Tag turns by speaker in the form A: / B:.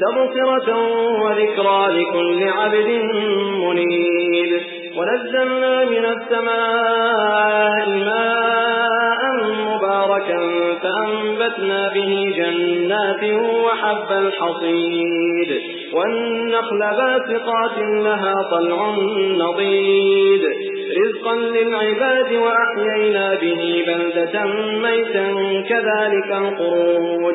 A: تبصرة وذكرى لكل عبد منيب. ونزلنا من السماء ماء مباركا فأنبتنا به جنات وحب الحصيد. والنخل باسقات لها طلع نضيد. رزقا للعباد وأحيينا به بلدة ميتا كذلك القرود.